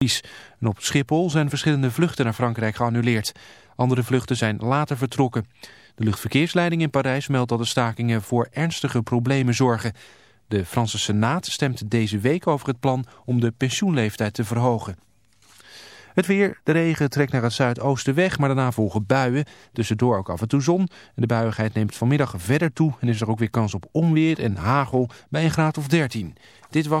En op Schiphol zijn verschillende vluchten naar Frankrijk geannuleerd. Andere vluchten zijn later vertrokken. De luchtverkeersleiding in Parijs meldt dat de stakingen voor ernstige problemen zorgen. De Franse Senaat stemt deze week over het plan om de pensioenleeftijd te verhogen. Het weer, de regen trekt naar het zuidoosten weg, maar daarna volgen buien. Tussendoor ook af en toe zon. De buiigheid neemt vanmiddag verder toe en is er ook weer kans op onweer en hagel bij een graad of 13. Dit was...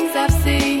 I've seen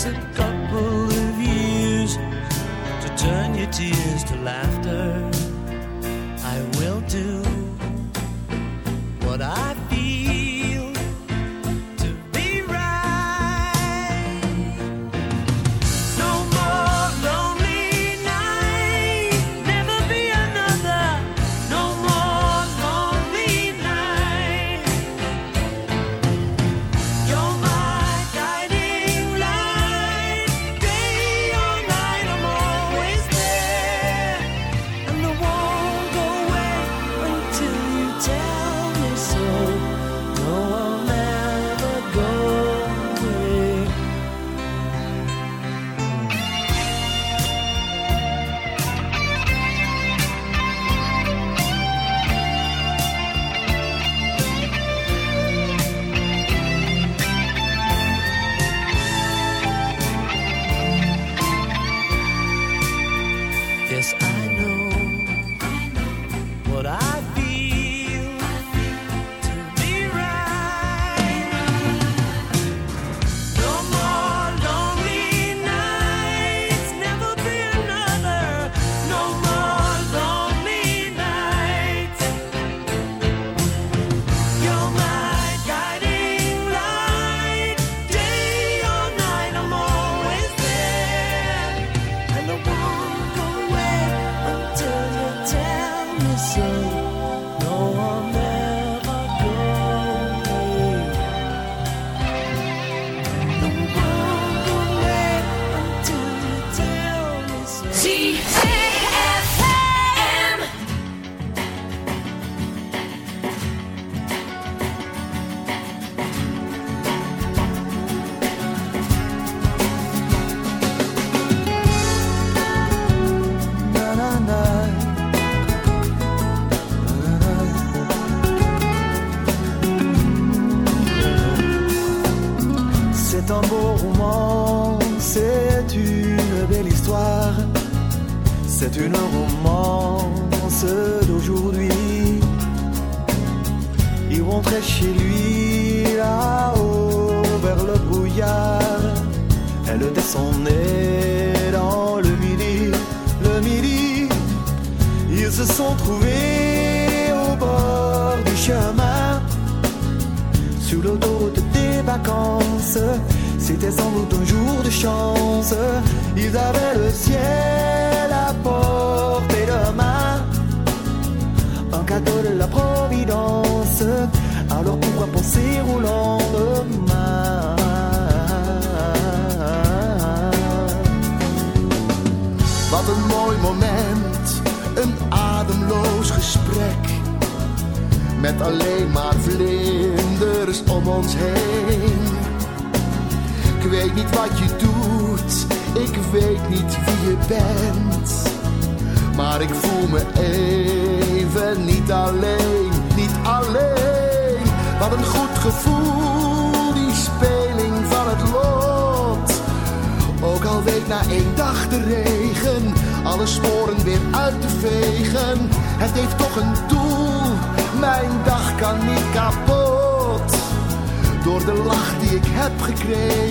takes a couple of years to turn your tears to laughter. I will do.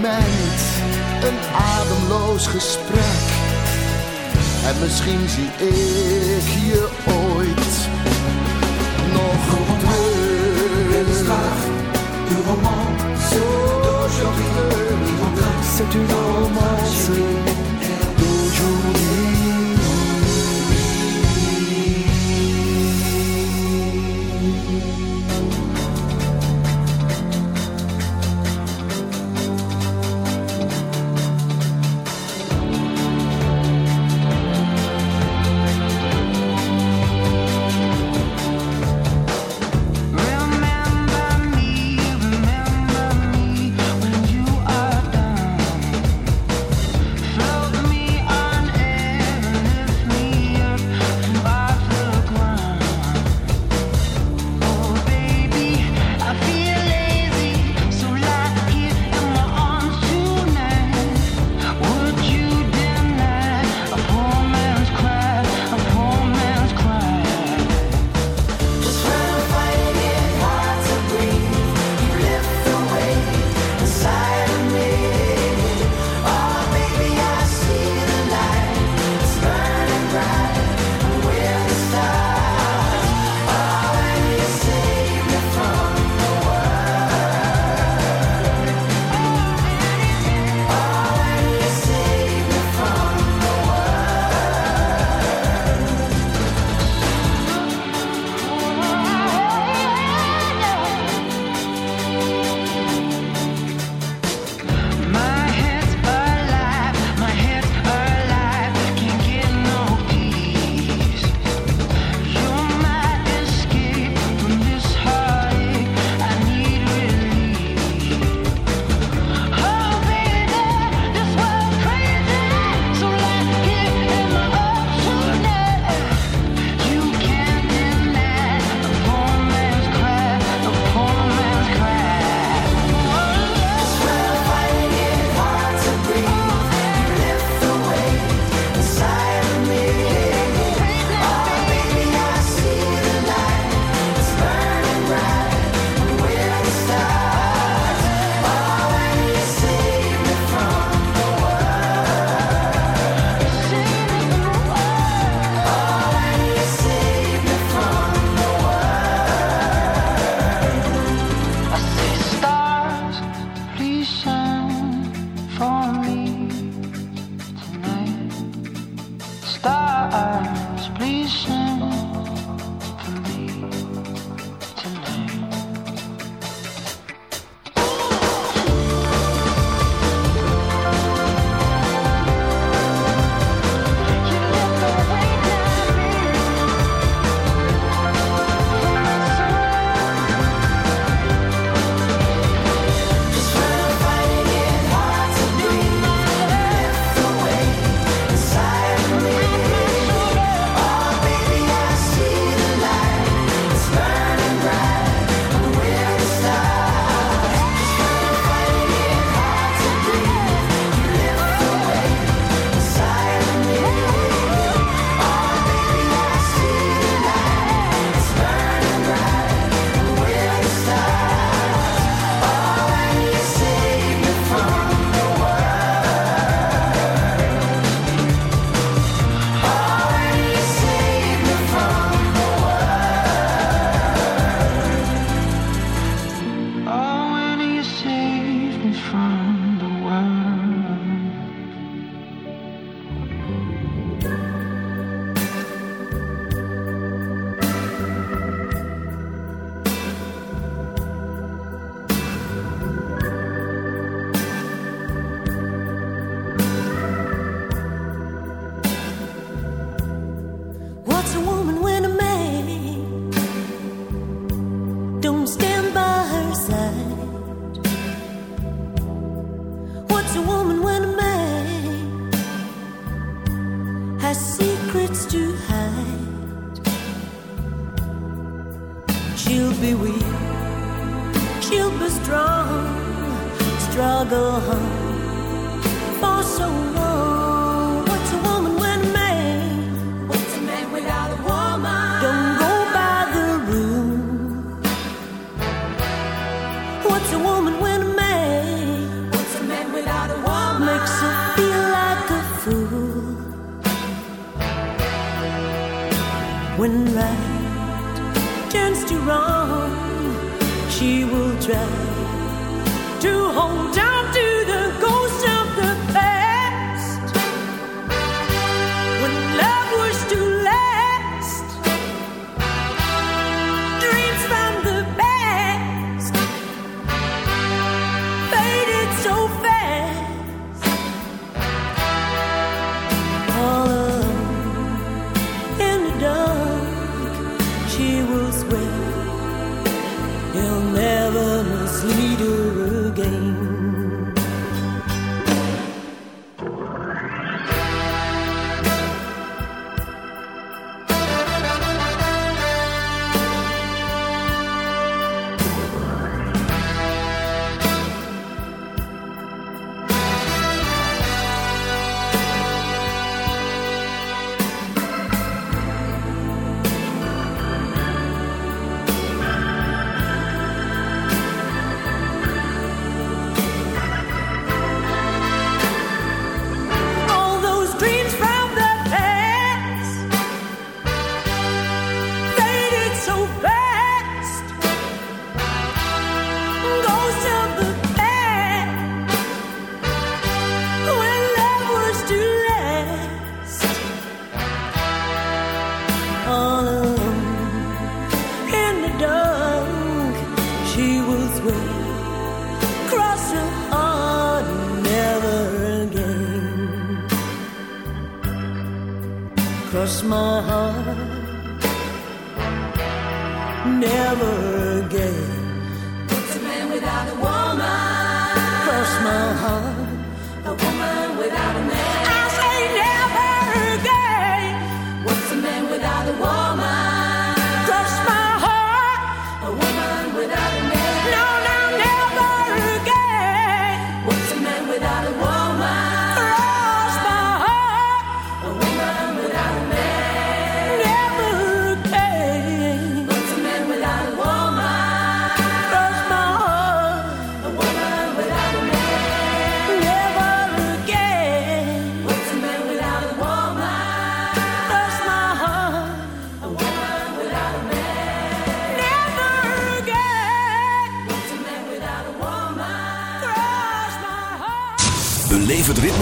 moment, een ademloos gesprek. En misschien zie ik je ooit nog terug. Une romance d'aujourd'hui. C'est une romance Float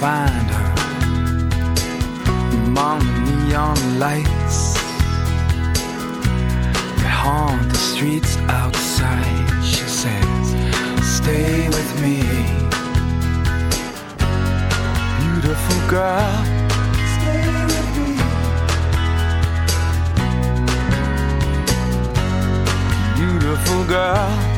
Find her? Among the neon lights that haunt the streets outside. She says, Stay with me beautiful girl. Stay with me. Beautiful girl.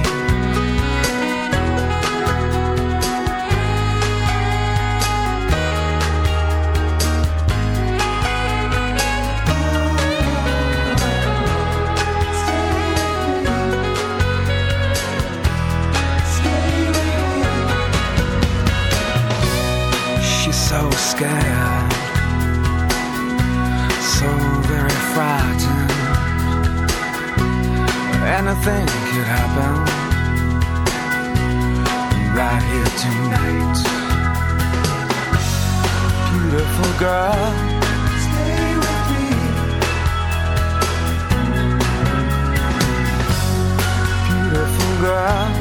Scared, so very frightened. Anything could happen right here tonight. Beautiful girl. Stay with me. Beautiful girl.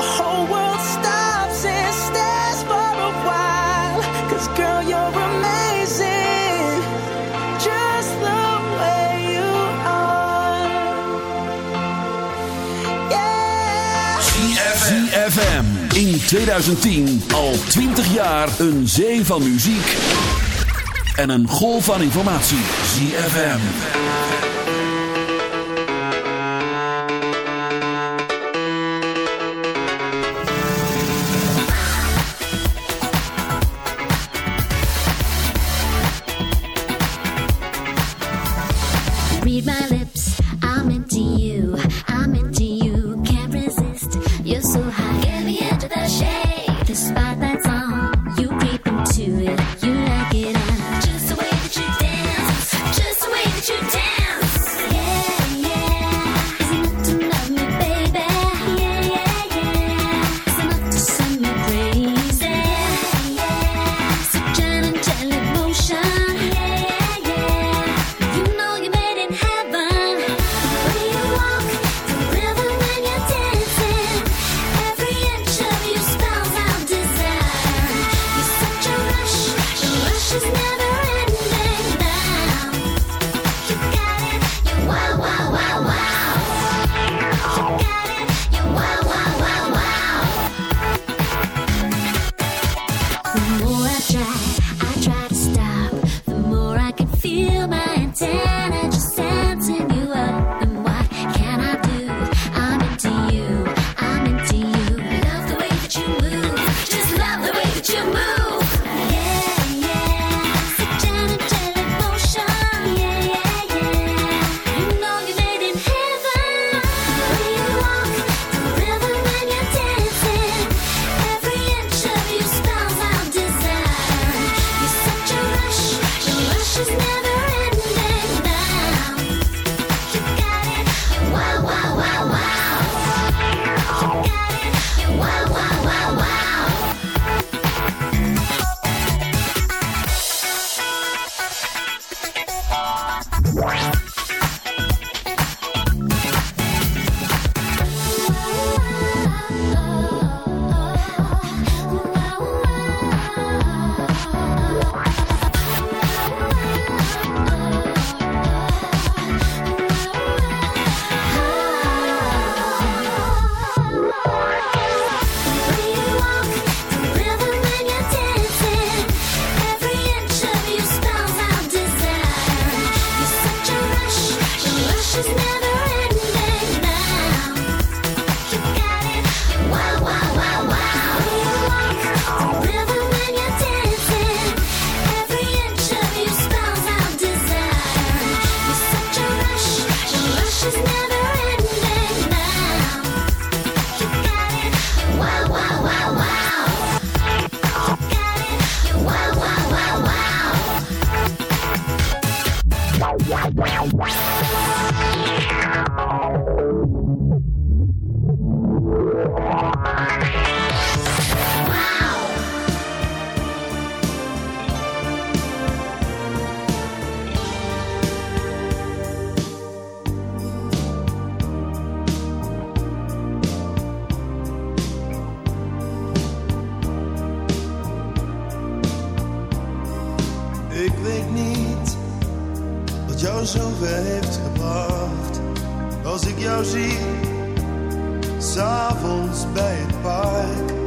De hele world stopt en stijgt voor een tijd. Cause, girl, you're amazing. Just the way you are. Zie FM. In 2010 al 20 jaar een zee van muziek. en een golf van informatie. Zie FM. jou zover heeft gebracht. Als ik jou zie, s'avonds bij het park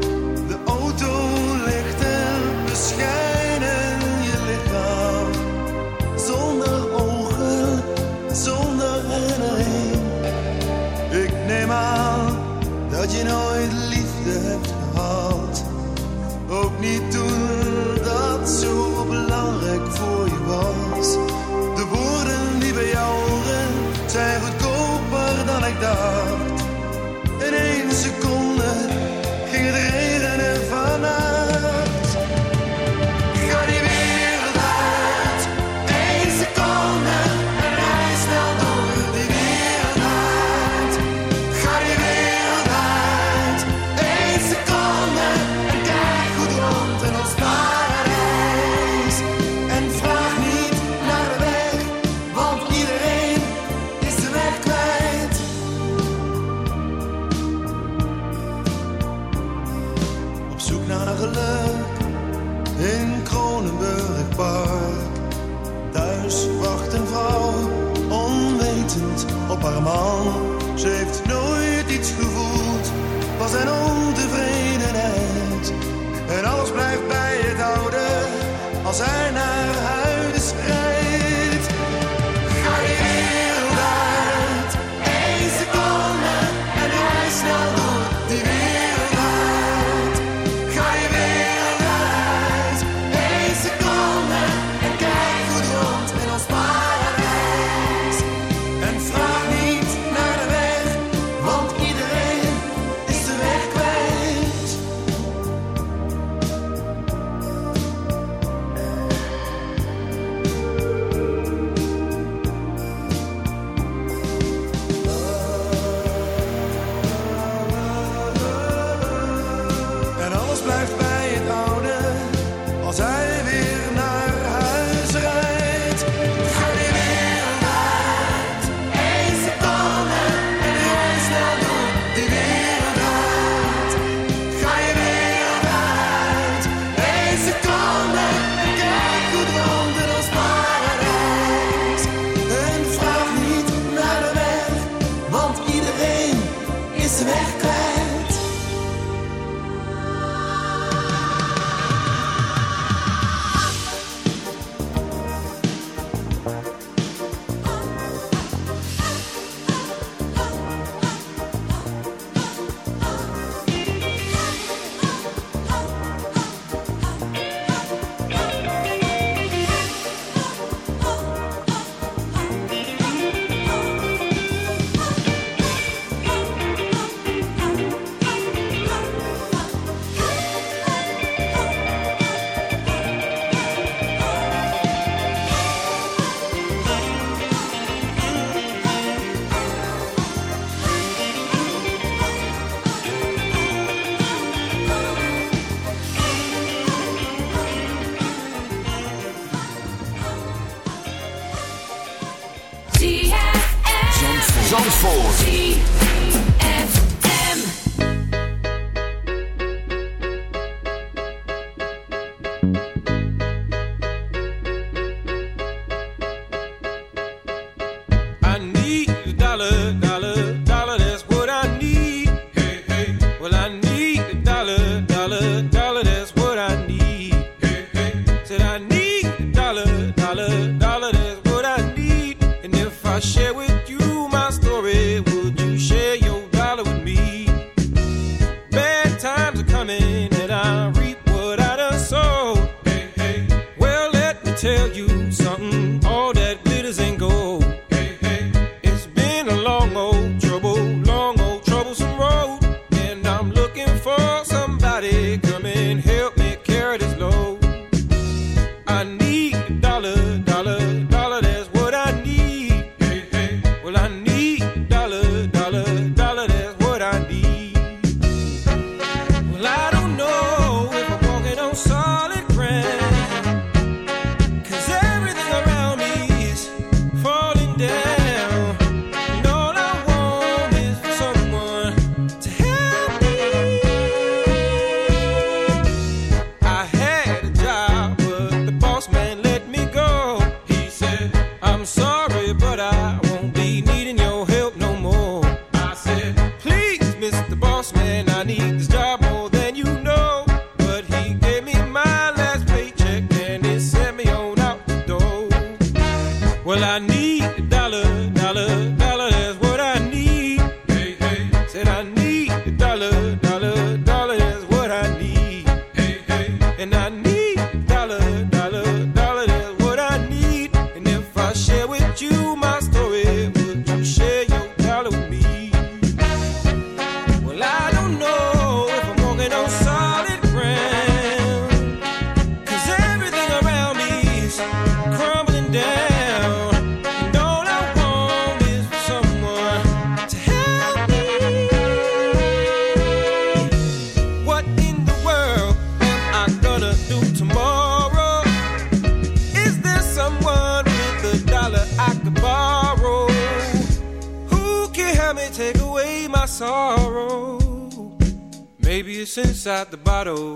shadow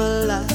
alive.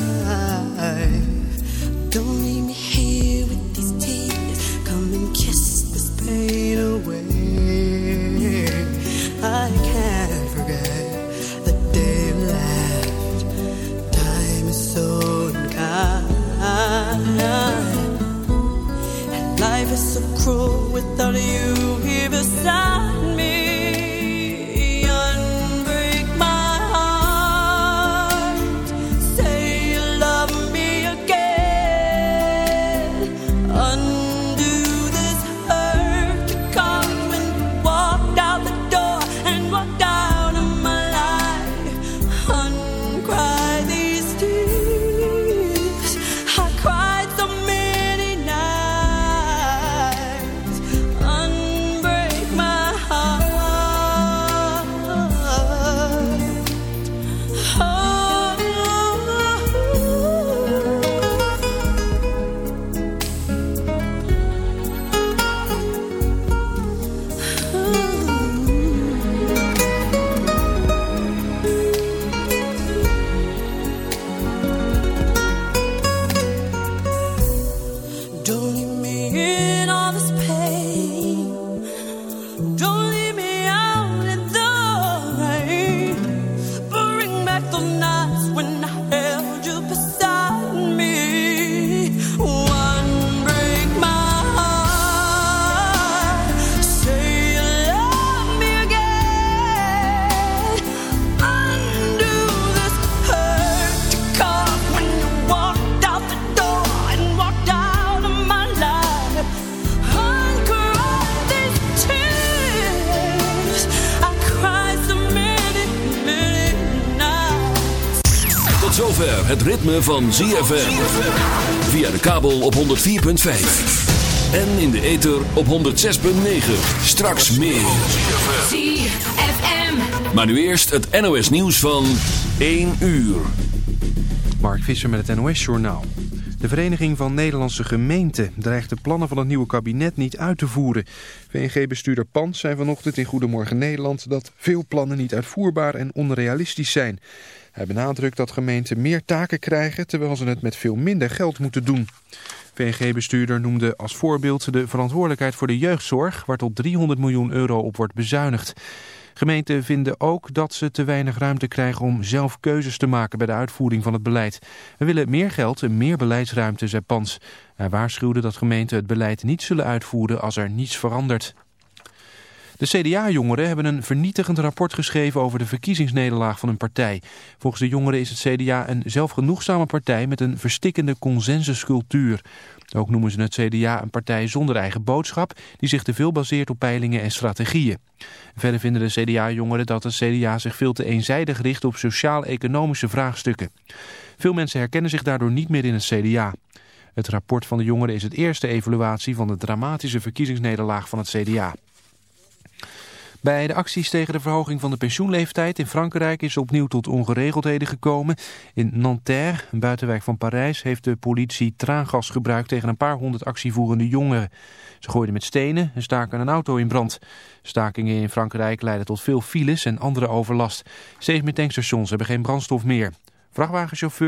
Het ritme van ZFM. Via de kabel op 104.5. En in de ether op 106.9. Straks meer. ZFM. Maar nu eerst het NOS nieuws van 1 uur. Mark Visser met het NOS Journaal. De Vereniging van Nederlandse Gemeenten dreigt de plannen van het nieuwe kabinet niet uit te voeren. VNG-bestuurder Pans zei vanochtend in Goedemorgen Nederland dat veel plannen niet uitvoerbaar en onrealistisch zijn. Hij benadrukt dat gemeenten meer taken krijgen terwijl ze het met veel minder geld moeten doen. VNG-bestuurder noemde als voorbeeld de verantwoordelijkheid voor de jeugdzorg, waar tot 300 miljoen euro op wordt bezuinigd. Gemeenten vinden ook dat ze te weinig ruimte krijgen om zelf keuzes te maken bij de uitvoering van het beleid. We willen meer geld en meer beleidsruimte, zei Pans. Hij waarschuwde dat gemeenten het beleid niet zullen uitvoeren als er niets verandert. De CDA-jongeren hebben een vernietigend rapport geschreven over de verkiezingsnederlaag van hun partij. Volgens de jongeren is het CDA een zelfgenoegzame partij met een verstikkende consensuscultuur. Ook noemen ze het CDA een partij zonder eigen boodschap die zich te veel baseert op peilingen en strategieën. Verder vinden de CDA-jongeren dat het CDA zich veel te eenzijdig richt op sociaal-economische vraagstukken. Veel mensen herkennen zich daardoor niet meer in het CDA. Het rapport van de jongeren is het eerste evaluatie van de dramatische verkiezingsnederlaag van het CDA. Bij de acties tegen de verhoging van de pensioenleeftijd in Frankrijk is opnieuw tot ongeregeldheden gekomen. In Nanterre, een buitenwijk van Parijs, heeft de politie traangas gebruikt tegen een paar honderd actievoerende jongeren. Ze gooiden met stenen en staken een auto in brand. Stakingen in Frankrijk leiden tot veel files en andere overlast. Steeds meer tankstations hebben geen brandstof meer. Vrachtwagenchauffeur